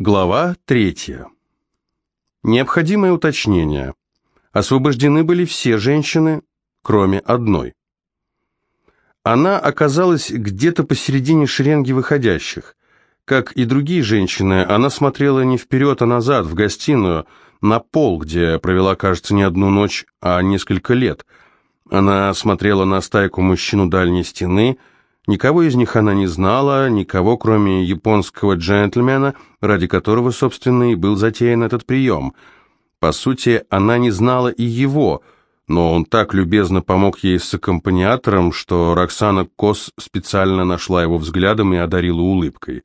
Глава третья. Необходимое уточнение. Освобождены были все женщины, кроме одной. Она оказалась где-то посередине шеренги выходящих. Как и другие женщины, она смотрела не вперед, а назад, в гостиную, на пол, где провела, кажется, не одну ночь, а несколько лет. Она смотрела на стайку мужчин у дальней стены – Никого из них она не знала, никого, кроме японского джентльмена, ради которого, собственно, и был затеян этот прием. По сути, она не знала и его, но он так любезно помог ей с аккомпаниатором, что Роксана Кос специально нашла его взглядом и одарила улыбкой.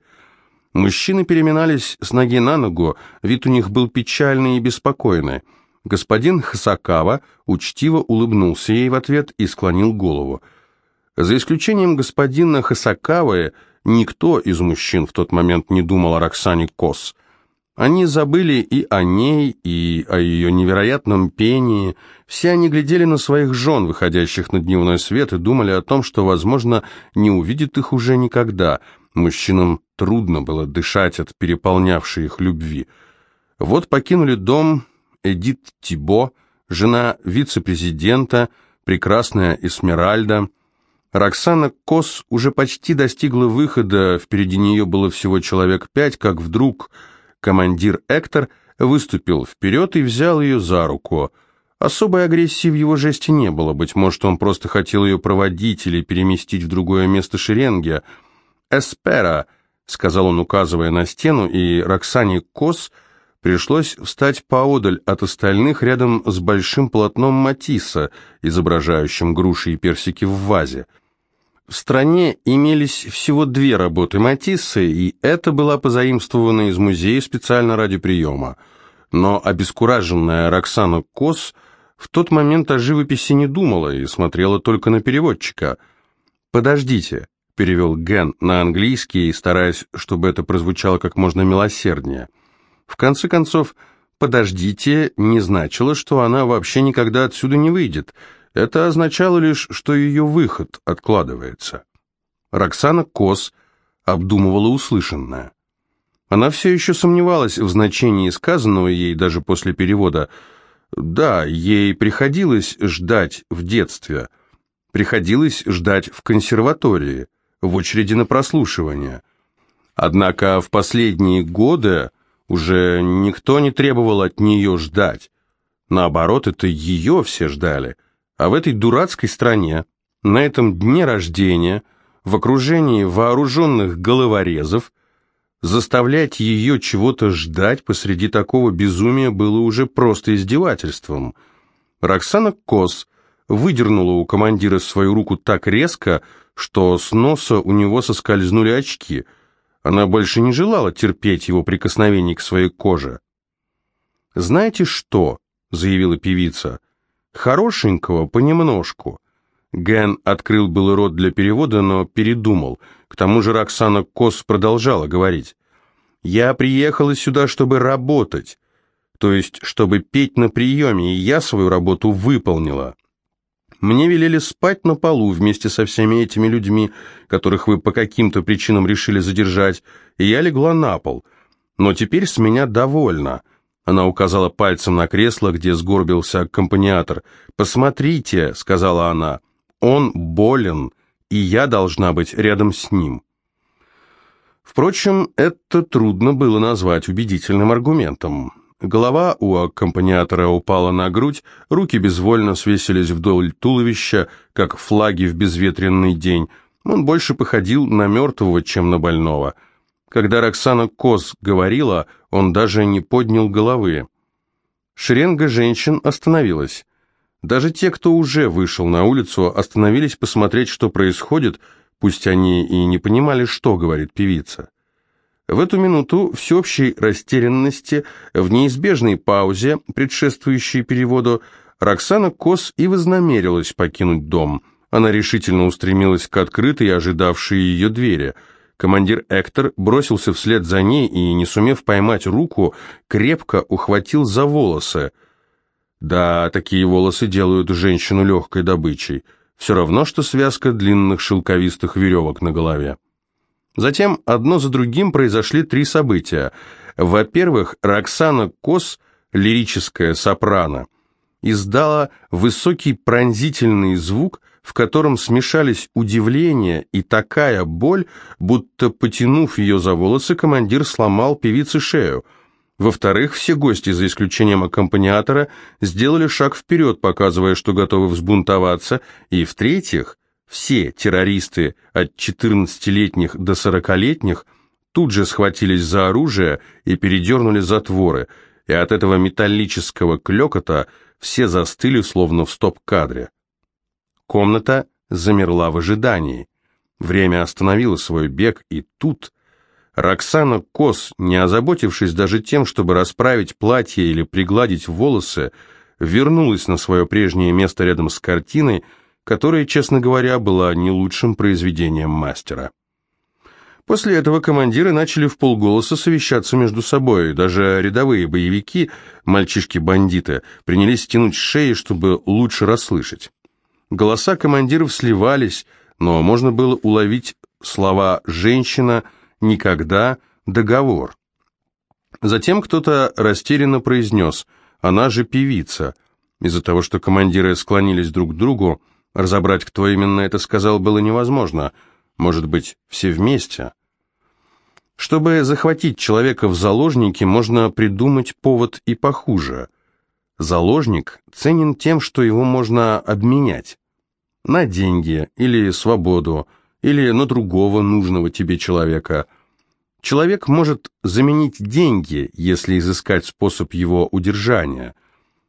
Мужчины переминались с ноги на ногу, вид у них был печальный и беспокойный. Господин Хасакава учтиво улыбнулся ей в ответ и склонил голову – за исключением господина Хасакавы, никто из мужчин в тот момент не думал о Роксане Кос. Они забыли и о ней, и о ее невероятном пении. Все они глядели на своих жен, выходящих на дневной свет, и думали о том, что, возможно, не увидит их уже никогда. Мужчинам трудно было дышать от переполнявшей их любви. Вот покинули дом Эдит Тибо, жена вице-президента, прекрасная Эсмеральда, Роксана Кос уже почти достигла выхода, впереди нее было всего человек пять, как вдруг командир Эктор выступил вперед и взял ее за руку. Особой агрессии в его жесте не было, быть может, он просто хотел ее проводить или переместить в другое место шеренги. «Эспера», — сказал он, указывая на стену, и Роксане Кос пришлось встать поодаль от остальных рядом с большим полотном Матисса, изображающим груши и персики в вазе. В стране имелись всего две работы Матисса, и это была позаимствована из музея специально ради приема. Но обескураженная Роксана Кос в тот момент о живописи не думала и смотрела только на переводчика. «Подождите», — перевел Ген на английский, стараясь, чтобы это прозвучало как можно милосерднее. В конце концов, «подождите» не значило, что она вообще никогда отсюда не выйдет — это означало лишь, что ее выход откладывается. Роксана Кос обдумывала услышанное. Она все еще сомневалась в значении сказанного ей даже после перевода. Да, ей приходилось ждать в детстве, приходилось ждать в консерватории, в очереди на прослушивание. Однако в последние годы уже никто не требовал от нее ждать. Наоборот, это ее все ждали – а в этой дурацкой стране, на этом дне рождения, в окружении вооруженных головорезов, заставлять ее чего-то ждать посреди такого безумия было уже просто издевательством. Роксана Кос выдернула у командира свою руку так резко, что с носа у него соскользнули очки. Она больше не желала терпеть его прикосновений к своей коже. «Знаете что?» — заявила певица. Хорошенького понемножку. Ген открыл был рот для перевода, но передумал. К тому же Роксана Кос продолжала говорить. «Я приехала сюда, чтобы работать, то есть чтобы петь на приеме, и я свою работу выполнила. Мне велели спать на полу вместе со всеми этими людьми, которых вы по каким-то причинам решили задержать, и я легла на пол. Но теперь с меня довольно». Она указала пальцем на кресло, где сгорбился аккомпаниатор. «Посмотрите», — сказала она, — «он болен, и я должна быть рядом с ним». Впрочем, это трудно было назвать убедительным аргументом. Голова у аккомпаниатора упала на грудь, руки безвольно свесились вдоль туловища, как флаги в безветренный день. Он больше походил на мертвого, чем на больного — когда Роксана Коз говорила, он даже не поднял головы. Шеренга женщин остановилась. Даже те, кто уже вышел на улицу, остановились посмотреть, что происходит, пусть они и не понимали, что говорит певица. В эту минуту всеобщей растерянности, в неизбежной паузе, предшествующей переводу, Роксана Кос и вознамерилась покинуть дом. Она решительно устремилась к открытой, ожидавшей ее двери – Командир Эктор бросился вслед за ней и, не сумев поймать руку, крепко ухватил за волосы. Да, такие волосы делают женщину легкой добычей. Все равно, что связка длинных шелковистых веревок на голове. Затем одно за другим произошли три события. Во-первых, Роксана Кос, лирическая сопрано, издала высокий пронзительный звук, в котором смешались удивление и такая боль, будто, потянув ее за волосы, командир сломал певице шею. Во-вторых, все гости, за исключением аккомпаниатора, сделали шаг вперед, показывая, что готовы взбунтоваться. И в-третьих, все террористы от 14-летних до 40-летних тут же схватились за оружие и передернули затворы, и от этого металлического клекота все застыли, словно в стоп-кадре. Комната замерла в ожидании. Время остановило свой бег, и тут Роксана Кос, не озаботившись даже тем, чтобы расправить платье или пригладить волосы, вернулась на свое прежнее место рядом с картиной, которая, честно говоря, была не лучшим произведением мастера. После этого командиры начали в полголоса совещаться между собой, даже рядовые боевики, мальчишки-бандиты, принялись тянуть шеи, чтобы лучше расслышать. Голоса командиров сливались, но можно было уловить слова «женщина», никогда, договор. Затем кто-то растерянно произнес «она же певица». Из-за того, что командиры склонились друг к другу, разобрать, кто именно это сказал, было невозможно. Может быть, все вместе? Чтобы захватить человека в заложники, можно придумать повод и похуже. Заложник ценен тем, что его можно обменять. На деньги или свободу, или на другого нужного тебе человека. Человек может заменить деньги, если изыскать способ его удержания.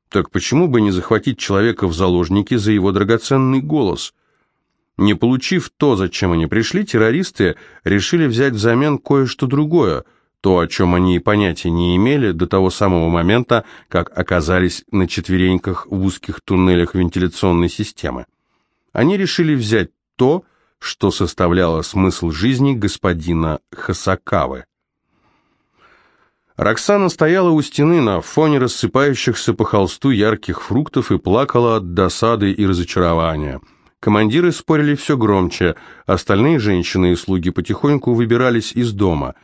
Так почему бы не захватить человека в заложники за его драгоценный голос? Не получив то, зачем они пришли, террористы решили взять взамен кое-что другое, то, о чем они и понятия не имели до того самого момента, как оказались на четвереньках в узких туннелях вентиляционной системы. Они решили взять то, что составляло смысл жизни господина Хасакавы. Роксана стояла у стены на фоне рассыпающихся по холсту ярких фруктов и плакала от досады и разочарования. Командиры спорили все громче, остальные женщины и слуги потихоньку выбирались из дома.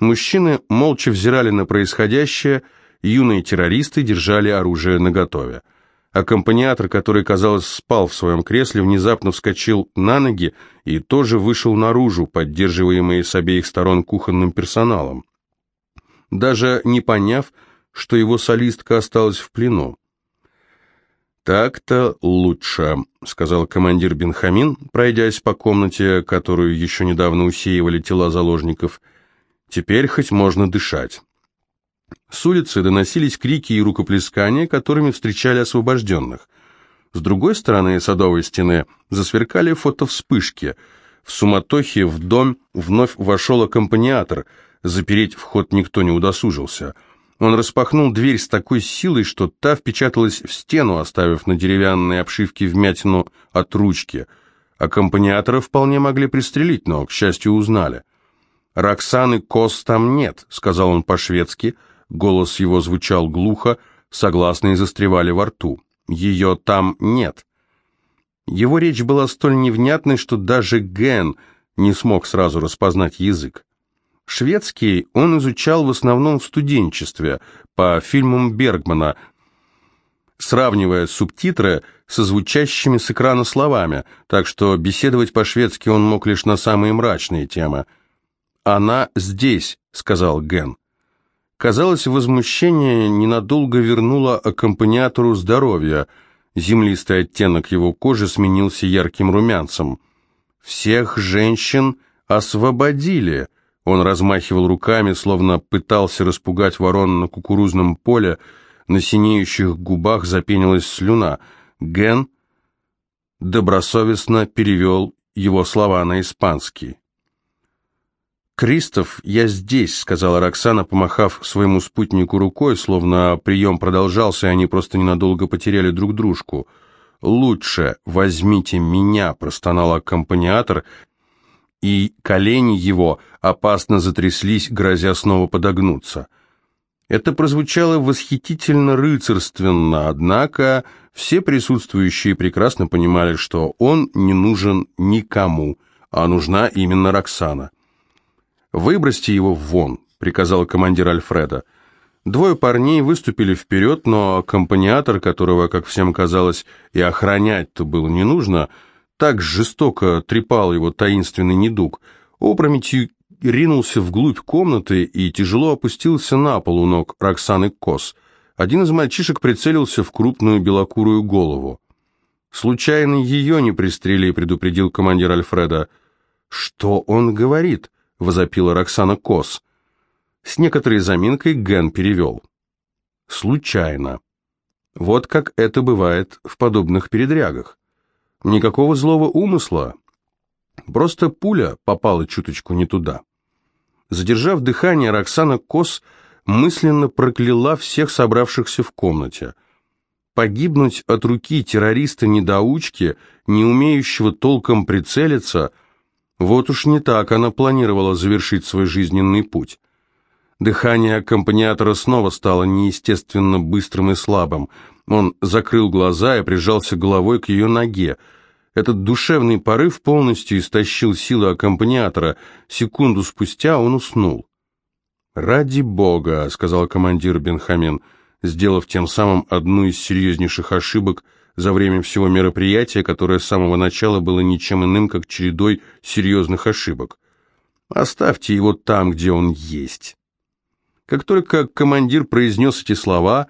Мужчины молча взирали на происходящее, юные террористы держали оружие наготове. Аккомпаниатор, который, казалось, спал в своем кресле, внезапно вскочил на ноги и тоже вышел наружу, поддерживаемый с обеих сторон кухонным персоналом. Даже не поняв, что его солистка осталась в плену. «Так-то лучше», — сказал командир Бенхамин, пройдясь по комнате, которую еще недавно усеивали тела заложников. «Теперь хоть можно дышать». С улицы доносились крики и рукоплескания, которыми встречали освобожденных. С другой стороны садовой стены засверкали фотовспышки. В суматохе в дом вновь вошел аккомпаниатор. Запереть вход никто не удосужился. Он распахнул дверь с такой силой, что та впечаталась в стену, оставив на деревянной обшивке вмятину от ручки. Аккомпаниатора вполне могли пристрелить, но, к счастью, узнали. «Роксаны Кос там нет», — сказал он по-шведски, — Голос его звучал глухо, согласные застревали во рту. «Ее там нет». Его речь была столь невнятной, что даже Ген не смог сразу распознать язык. Шведский он изучал в основном в студенчестве, по фильмам Бергмана, сравнивая субтитры со звучащими с экрана словами, так что беседовать по-шведски он мог лишь на самые мрачные темы. «Она здесь», — сказал Ген. Казалось, возмущение ненадолго вернуло аккомпаниатору здоровья. Землистый оттенок его кожи сменился ярким румянцем. «Всех женщин освободили!» Он размахивал руками, словно пытался распугать ворон на кукурузном поле. На синеющих губах запенилась слюна. Ген добросовестно перевел его слова на испанский. «Кристоф, я здесь», — сказала Роксана, помахав своему спутнику рукой, словно прием продолжался, и они просто ненадолго потеряли друг дружку. «Лучше возьмите меня», — простонал аккомпаниатор, и колени его опасно затряслись, грозя снова подогнуться. Это прозвучало восхитительно рыцарственно, однако все присутствующие прекрасно понимали, что он не нужен никому, а нужна именно Роксана. «Выбросьте его вон», — приказал командир Альфреда. Двое парней выступили вперед, но аккомпаниатор, которого, как всем казалось, и охранять-то было не нужно, так жестоко трепал его таинственный недуг, опрометью ринулся вглубь комнаты и тяжело опустился на пол ног Роксаны Кос. Один из мальчишек прицелился в крупную белокурую голову. «Случайно ее не пристрели», — предупредил командир Альфреда. «Что он говорит?» — возопила Роксана Кос. С некоторой заминкой Ген перевел. Случайно. Вот как это бывает в подобных передрягах. Никакого злого умысла. Просто пуля попала чуточку не туда. Задержав дыхание, Роксана Кос мысленно прокляла всех собравшихся в комнате. Погибнуть от руки террориста-недоучки, не умеющего толком прицелиться, вот уж не так она планировала завершить свой жизненный путь. Дыхание аккомпаниатора снова стало неестественно быстрым и слабым. Он закрыл глаза и прижался головой к ее ноге. Этот душевный порыв полностью истощил силы аккомпаниатора. Секунду спустя он уснул. «Ради бога», — сказал командир Бенхамин, сделав тем самым одну из серьезнейших ошибок за время всего мероприятия, которое с самого начала было ничем иным, как чередой серьезных ошибок. «Оставьте его там, где он есть». Как только командир произнес эти слова,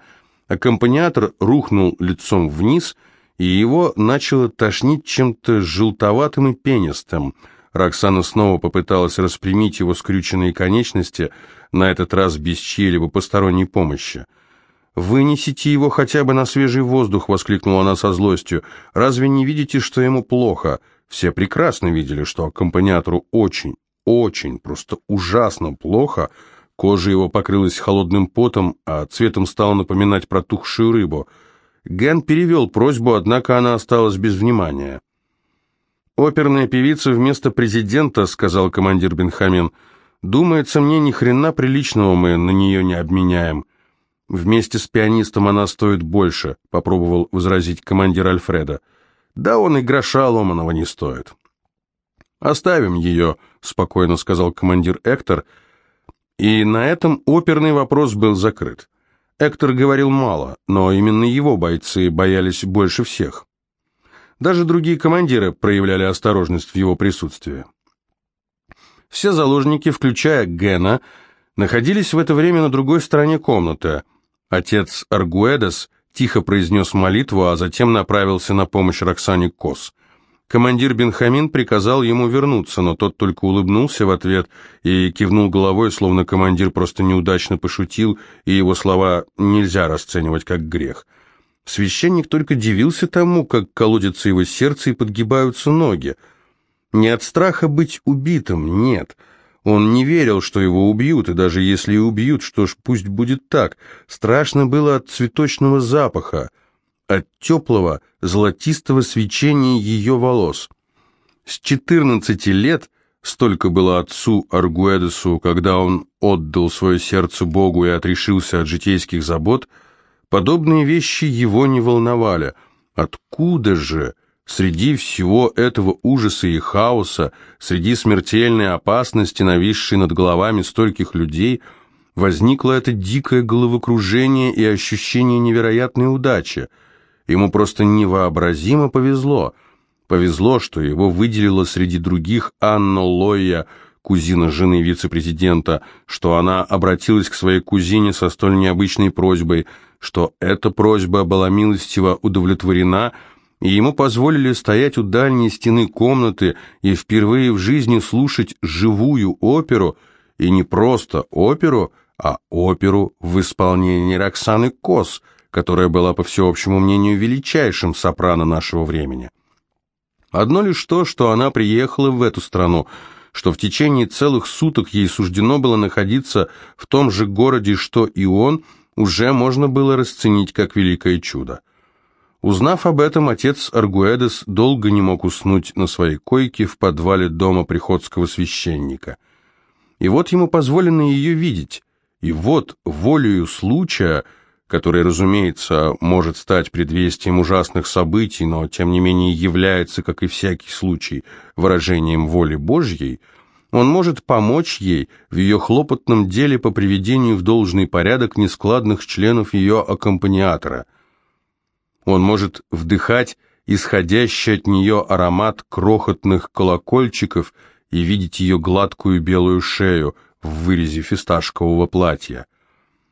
аккомпаниатор рухнул лицом вниз, и его начало тошнить чем-то желтоватым и пенистым. Роксана снова попыталась распрямить его скрюченные конечности, на этот раз без чьей-либо посторонней помощи. «Вынесите его хотя бы на свежий воздух!» — воскликнула она со злостью. «Разве не видите, что ему плохо?» Все прекрасно видели, что аккомпаниатору очень, очень, просто ужасно плохо — Кожа его покрылась холодным потом, а цветом стала напоминать протухшую рыбу. Ген перевел просьбу, однако она осталась без внимания. «Оперная певица вместо президента», — сказал командир Бенхамин. «Думается мне, ни хрена приличного мы на нее не обменяем. Вместе с пианистом она стоит больше», — попробовал возразить командир Альфреда. «Да он и гроша ломаного не стоит». «Оставим ее», — спокойно сказал командир Эктор, — и на этом оперный вопрос был закрыт. Эктор говорил мало, но именно его бойцы боялись больше всех. Даже другие командиры проявляли осторожность в его присутствии. Все заложники, включая Гена, находились в это время на другой стороне комнаты. Отец Аргуэдес тихо произнес молитву, а затем направился на помощь Роксане Кос – Командир Бенхамин приказал ему вернуться, но тот только улыбнулся в ответ и кивнул головой, словно командир просто неудачно пошутил, и его слова нельзя расценивать как грех. Священник только дивился тому, как колодится его сердце и подгибаются ноги. Не от страха быть убитым, нет. Он не верил, что его убьют, и даже если и убьют, что ж, пусть будет так. Страшно было от цветочного запаха от теплого золотистого свечения ее волос. С 14 лет, столько было отцу Аргуэдесу, когда он отдал свое сердце Богу и отрешился от житейских забот, подобные вещи его не волновали. Откуда же, среди всего этого ужаса и хаоса, среди смертельной опасности, нависшей над головами стольких людей, возникло это дикое головокружение и ощущение невероятной удачи – Ему просто невообразимо повезло. Повезло, что его выделила среди других Анна Лойя, кузина жены вице-президента, что она обратилась к своей кузине со столь необычной просьбой, что эта просьба была милостиво удовлетворена, и ему позволили стоять у дальней стены комнаты и впервые в жизни слушать живую оперу, и не просто оперу, а оперу в исполнении Роксаны Кос – которая была, по всеобщему мнению, величайшим сопрано нашего времени. Одно лишь то, что она приехала в эту страну, что в течение целых суток ей суждено было находиться в том же городе, что и он, уже можно было расценить как великое чудо. Узнав об этом, отец Аргуэдес долго не мог уснуть на своей койке в подвале дома приходского священника. И вот ему позволено ее видеть, и вот, волею случая, который, разумеется, может стать предвестием ужасных событий, но тем не менее является, как и всякий случай, выражением воли Божьей, Он может помочь ей в ее хлопотном деле по приведению в должный порядок нескладных членов ее аккомпаниатора. Он может вдыхать исходящий от нее аромат крохотных колокольчиков и видеть ее гладкую белую шею в вырезе фисташкового платья.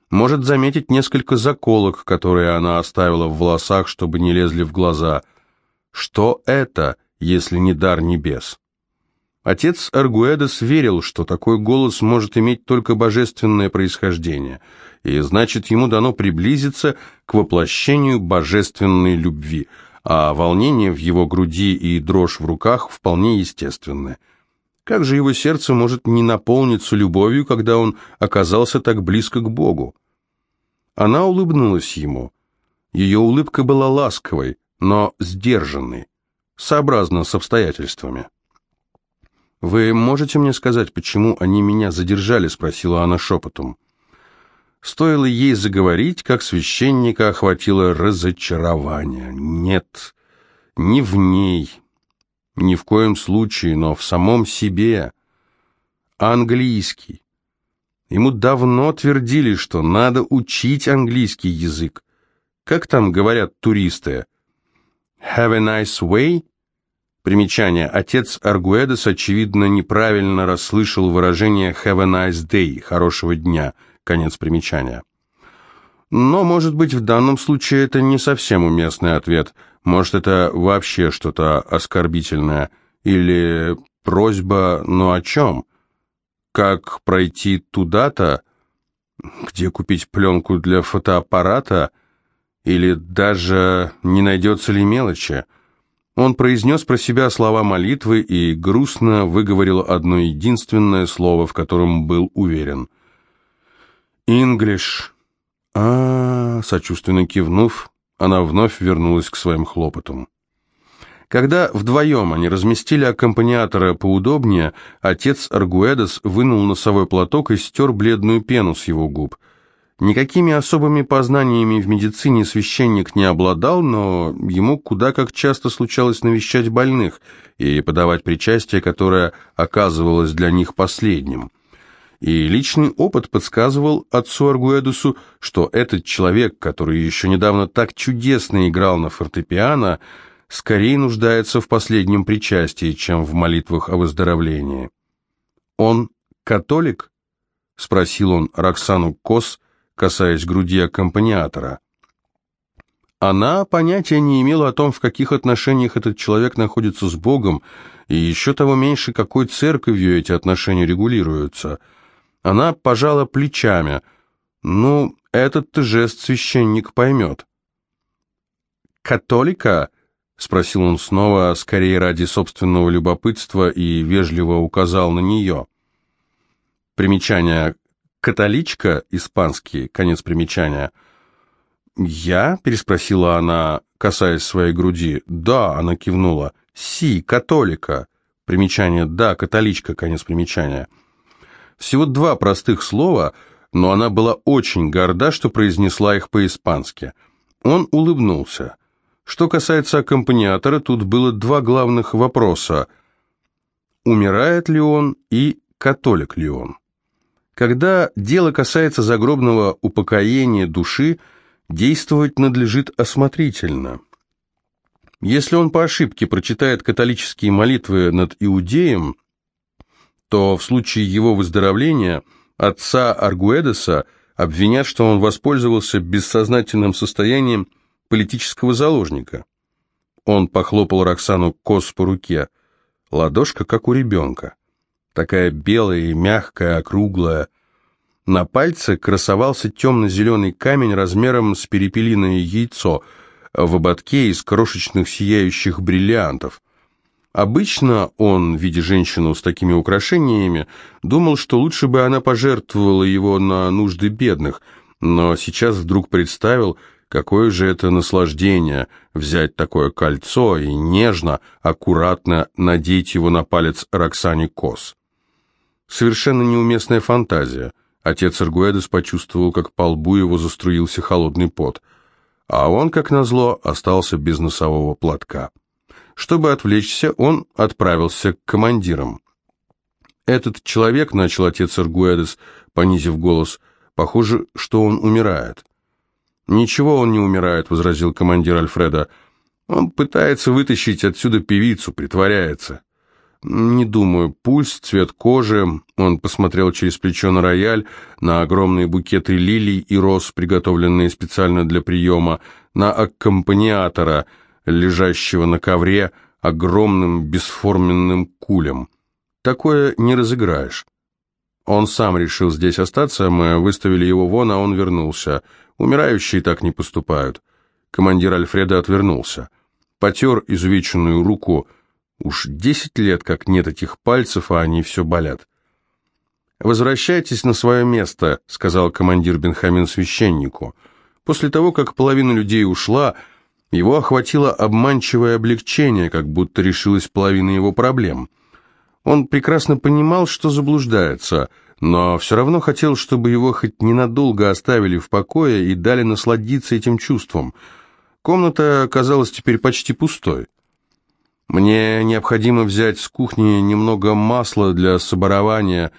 Может заметить несколько заколок, которые она оставила в волосах, чтобы не лезли в глаза. Что это, если не дар небес? Отец Аргуэдес верил, что такой голос может иметь только божественное происхождение, и значит, ему дано приблизиться к воплощению божественной любви – а волнение в его груди и дрожь в руках вполне естественны. Как же его сердце может не наполниться любовью, когда он оказался так близко к Богу? Она улыбнулась ему. Ее улыбка была ласковой, но сдержанной, сообразно с обстоятельствами. «Вы можете мне сказать, почему они меня задержали?» — спросила она шепотом. Стоило ей заговорить, как священника охватило разочарование. Нет, не в ней, ни в коем случае, но в самом себе. Английский. Ему давно твердили, что надо учить английский язык. Как там говорят туристы? «Have a nice way?» Примечание. Отец Аргуэдес, очевидно, неправильно расслышал выражение «have a nice day» – «хорошего дня», Конец примечания. Но, может быть, в данном случае это не совсем уместный ответ. Может, это вообще что-то оскорбительное. Или просьба, ну о чем? Как пройти туда-то? Где купить пленку для фотоаппарата? Или даже не найдется ли мелочи? Он произнес про себя слова молитвы и грустно выговорил одно единственное слово, в котором был уверен – «Инглиш». А, -а, а сочувственно кивнув, она вновь вернулась к своим хлопотам. Когда вдвоем они разместили аккомпаниатора поудобнее, отец Аргуэдос вынул носовой платок и стер бледную пену с его губ. Никакими особыми познаниями в медицине священник не обладал, но ему куда как часто случалось навещать больных и подавать причастие, которое оказывалось для них последним и личный опыт подсказывал отцу Аргуэдусу, что этот человек, который еще недавно так чудесно играл на фортепиано, скорее нуждается в последнем причастии, чем в молитвах о выздоровлении. «Он католик?» — спросил он Роксану Кос, касаясь груди аккомпаниатора. Она понятия не имела о том, в каких отношениях этот человек находится с Богом, и еще того меньше, какой церковью эти отношения регулируются — она пожала плечами. «Ну, этот жест священник поймет». «Католика?» — спросил он снова, скорее ради собственного любопытства, и вежливо указал на нее. Примечание «католичка» испанский, конец примечания. «Я?» — переспросила она, касаясь своей груди. «Да», — она кивнула. «Си, католика». Примечание «да», католичка», конец примечания. Всего два простых слова, но она была очень горда, что произнесла их по-испански. Он улыбнулся. Что касается аккомпаниатора, тут было два главных вопроса. Умирает ли он и католик ли он? Когда дело касается загробного упокоения души, действовать надлежит осмотрительно. Если он по ошибке прочитает католические молитвы над Иудеем, то в случае его выздоровления отца Аргуэдеса обвинят, что он воспользовался бессознательным состоянием политического заложника. Он похлопал Роксану Кос по руке. Ладошка, как у ребенка. Такая белая и мягкая, округлая. На пальце красовался темно-зеленый камень размером с перепелиное яйцо в ободке из крошечных сияющих бриллиантов. Обычно он, видя женщину с такими украшениями, думал, что лучше бы она пожертвовала его на нужды бедных, но сейчас вдруг представил, какое же это наслаждение взять такое кольцо и нежно, аккуратно надеть его на палец Роксане Кос. Совершенно неуместная фантазия. Отец Аргуэдес почувствовал, как по лбу его заструился холодный пот, а он, как назло, остался без носового платка. Чтобы отвлечься, он отправился к командирам. «Этот человек», — начал отец Аргуэдес, понизив голос, — «похоже, что он умирает». «Ничего он не умирает», — возразил командир Альфреда. «Он пытается вытащить отсюда певицу, притворяется». «Не думаю. Пульс, цвет кожи...» Он посмотрел через плечо на рояль, на огромные букеты лилий и роз, приготовленные специально для приема, на аккомпаниатора, лежащего на ковре огромным бесформенным кулем. Такое не разыграешь. Он сам решил здесь остаться, мы выставили его вон, а он вернулся. Умирающие так не поступают. Командир Альфреда отвернулся. Потер изувеченную руку, Уж десять лет как нет этих пальцев, а они все болят. «Возвращайтесь на свое место», — сказал командир Бенхамин священнику. После того, как половина людей ушла, его охватило обманчивое облегчение, как будто решилась половина его проблем. Он прекрасно понимал, что заблуждается, но все равно хотел, чтобы его хоть ненадолго оставили в покое и дали насладиться этим чувством. Комната казалась теперь почти пустой. Мне необходимо взять с кухни немного масла для соборования.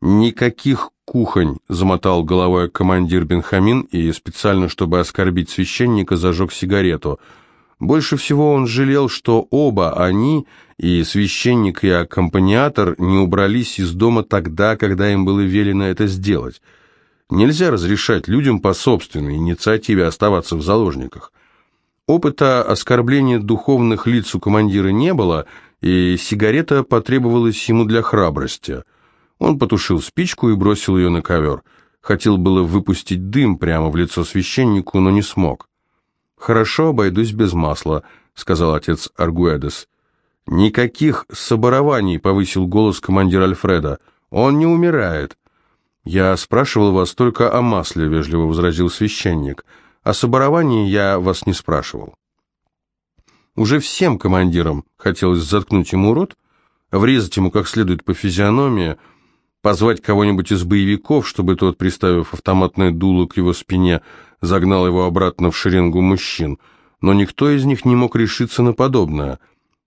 Никаких кухонь, замотал головой командир Бенхамин и специально, чтобы оскорбить священника, зажег сигарету. Больше всего он жалел, что оба они, и священник, и аккомпаниатор, не убрались из дома тогда, когда им было велено это сделать. Нельзя разрешать людям по собственной инициативе оставаться в заложниках. Опыта оскорбления духовных лиц у командира не было, и сигарета потребовалась ему для храбрости. Он потушил спичку и бросил ее на ковер. Хотел было выпустить дым прямо в лицо священнику, но не смог. «Хорошо, обойдусь без масла», — сказал отец Аргуэдес. «Никаких соборований», — повысил голос командир Альфреда. «Он не умирает». «Я спрашивал вас только о масле», — вежливо возразил священник. «Я о соборовании я вас не спрашивал. Уже всем командирам хотелось заткнуть ему рот, врезать ему как следует по физиономии, позвать кого-нибудь из боевиков, чтобы тот, приставив автоматное дуло к его спине, загнал его обратно в шеренгу мужчин, но никто из них не мог решиться на подобное.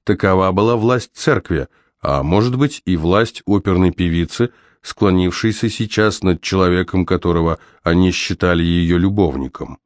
Такова была власть церкви, а может быть и власть оперной певицы, склонившейся сейчас над человеком, которого они считали ее любовником.